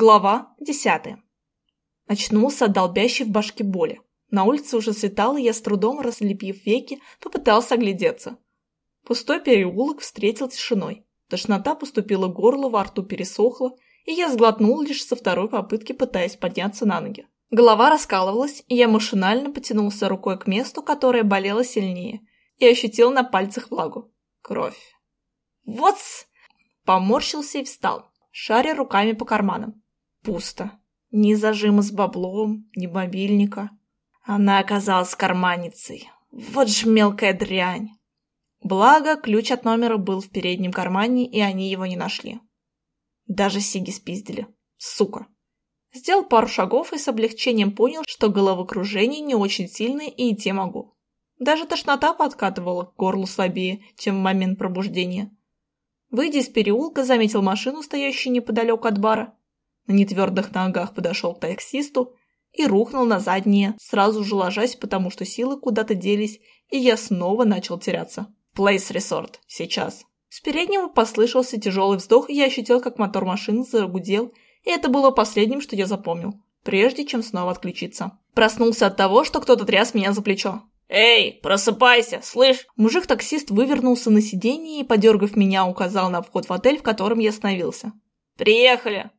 Глава десятая. Очнулся от долбящей в башке боли. На улице уже светало, и я с трудом, разлепив веки, попытался оглядеться. Пустой переулок встретил тишиной. Тошнота поступила к горлу, во рту пересохла, и я сглотнул лишь со второй попытки, пытаясь подняться на ноги. Голова раскалывалась, и я машинально потянулся рукой к месту, которое болело сильнее, и ощутил на пальцах влагу. Кровь. вот! Поморщился и встал, шаря руками по карманам. Пусто. Ни зажима с баблом, ни мобильника. Она оказалась карманницей. Вот ж мелкая дрянь. Благо, ключ от номера был в переднем кармане, и они его не нашли. Даже Сиги спиздили. Сука. Сделал пару шагов и с облегчением понял, что головокружение не очень сильное и идти могу. Даже тошнота подкатывала к горлу слабее, чем в момент пробуждения. Выйдя из переулка, заметил машину, стоящую неподалеку от бара. На нетвердых ногах подошел к таксисту и рухнул на задние, сразу же ложась, потому что силы куда-то делись, и я снова начал теряться. Place Resort. Сейчас. С переднего послышался тяжелый вздох, и я ощутил, как мотор машины загудел, и это было последним, что я запомнил, прежде чем снова отключиться. Проснулся от того, что кто-то тряс меня за плечо. «Эй, просыпайся, слышь!» Мужик-таксист вывернулся на сиденье и, подергав меня, указал на вход в отель, в котором я остановился. «Приехали!»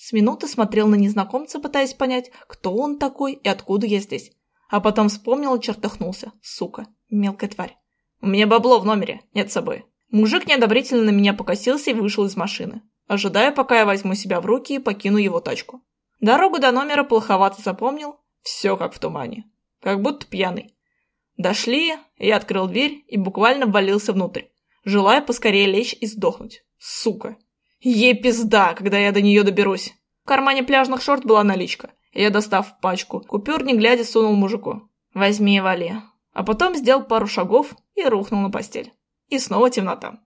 С минуты смотрел на незнакомца, пытаясь понять, кто он такой и откуда я здесь. А потом вспомнил и чертыхнулся. Сука, мелкая тварь. «У меня бабло в номере, нет с собой». Мужик неодобрительно на меня покосился и вышел из машины, ожидая, пока я возьму себя в руки и покину его тачку. Дорогу до номера плоховато запомнил, все как в тумане. Как будто пьяный. Дошли, я открыл дверь и буквально ввалился внутрь, желая поскорее лечь и сдохнуть. Сука. Ей пизда, когда я до нее доберусь. В кармане пляжных шорт была наличка. Я, достав пачку, купюр, не глядя, сунул мужику. «Возьми и вали». А потом сделал пару шагов и рухнул на постель. И снова темнота.